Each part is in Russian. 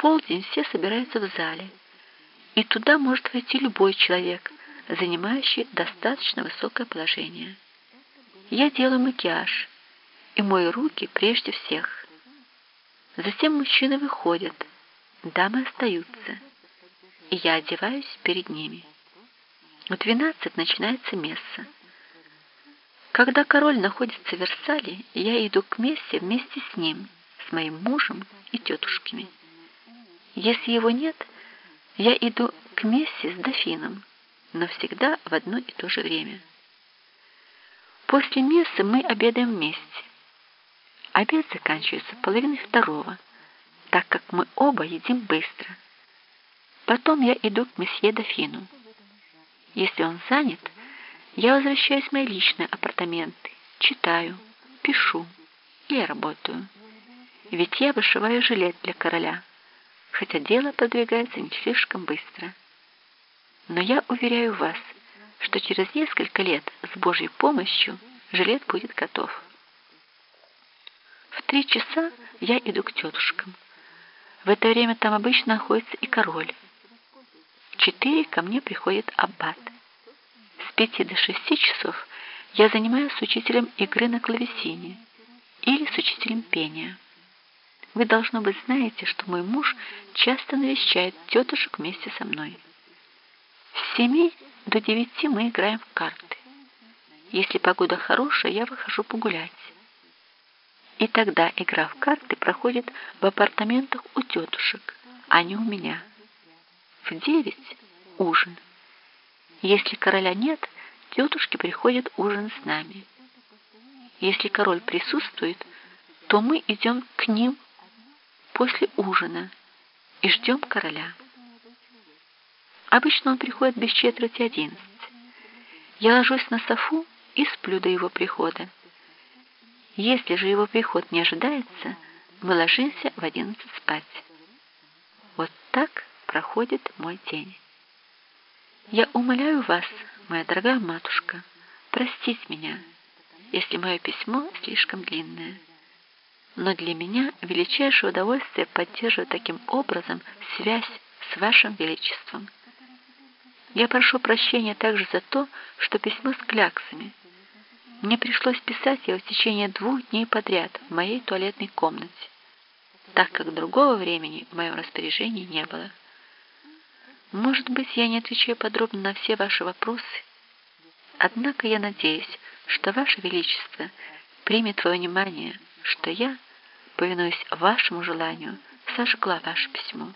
полдень все собираются в зале, и туда может войти любой человек, занимающий достаточно высокое положение. Я делаю макияж и мою руки прежде всех. Затем мужчины выходят, дамы остаются, и я одеваюсь перед ними. В двенадцать начинается месса. Когда король находится в Версале, я иду к мессе вместе с ним, с моим мужем и тетушками. Если его нет, я иду к мессе с дофином, но всегда в одно и то же время. После мессы мы обедаем вместе. Обед заканчивается половиной второго, так как мы оба едим быстро. Потом я иду к месье дофину. Если он занят, я возвращаюсь в мои личные апартаменты, читаю, пишу или работаю. Ведь я вышиваю жилет для короля, хотя дело продвигается не слишком быстро. Но я уверяю вас, что через несколько лет с Божьей помощью жилет будет готов. В три часа я иду к тетушкам. В это время там обычно находится и король. В четыре ко мне приходит аббат. С пяти до шести часов я занимаюсь с учителем игры на клавесине или с учителем пения. Вы, должно быть, знаете, что мой муж часто навещает тетушек вместе со мной. С семи до девяти мы играем в карты. Если погода хорошая, я выхожу погулять. И тогда игра в карты проходит в апартаментах у тетушек, а не у меня. В девять ужин. Если короля нет, тетушки приходят ужин с нами. Если король присутствует, то мы идем к ним после ужина и ждем короля. Обычно он приходит без четверти одиннадцать. Я ложусь на софу и сплю до его прихода. Если же его приход не ожидается, мы ложимся в одиннадцать спать. Вот так проходит мой день. Я умоляю вас, моя дорогая матушка, простить меня, если мое письмо слишком длинное но для меня величайшее удовольствие поддерживать таким образом связь с вашим величеством. Я прошу прощения также за то, что письмо с кляксами. Мне пришлось писать его в течение двух дней подряд в моей туалетной комнате, так как другого времени в моем распоряжении не было. Может быть, я не отвечаю подробно на все ваши вопросы, однако я надеюсь, что ваше величество примет во внимание, что я, повинуясь вашему желанию, сожгла ваше письмо.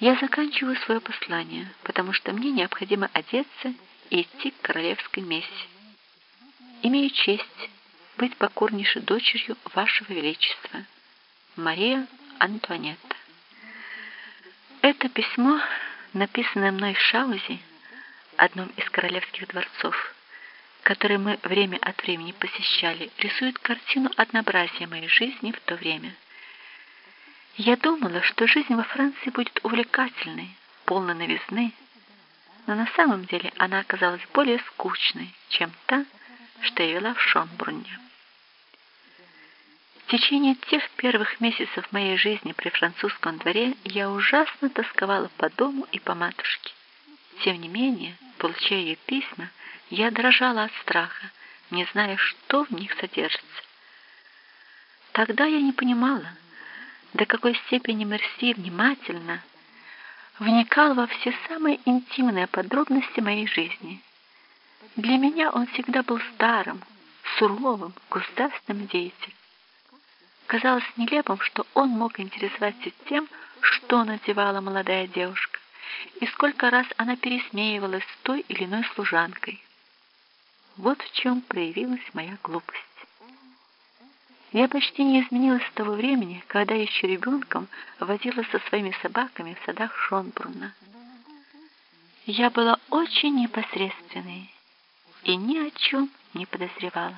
Я заканчиваю свое послание, потому что мне необходимо одеться и идти к королевской мессе. Имею честь быть покорнейшей дочерью вашего величества, Мария Антуанетта. Это письмо, написанное мной в Шаузе, одном из королевских дворцов, который мы время от времени посещали, рисует картину однообразия моей жизни в то время. Я думала, что жизнь во Франции будет увлекательной, полной новизны, но на самом деле она оказалась более скучной, чем та, что я вела в Шонбрунне. В течение тех первых месяцев моей жизни при французском дворе я ужасно тосковала по дому и по матушке. Тем не менее, получая ее письма, я дрожала от страха, не зная, что в них содержится. Тогда я не понимала, до какой степени Мерси внимательно вникал во все самые интимные подробности моей жизни. Для меня он всегда был старым, суровым, государственным деятелем. Казалось нелепым, что он мог интересоваться тем, что надевала молодая девушка, и сколько раз она пересмеивалась с той или иной служанкой. Вот в чем проявилась моя глупость. Я почти не изменилась с того времени, когда еще ребенком возилась со своими собаками в садах Шонбруна. Я была очень непосредственной и ни о чем не подозревала.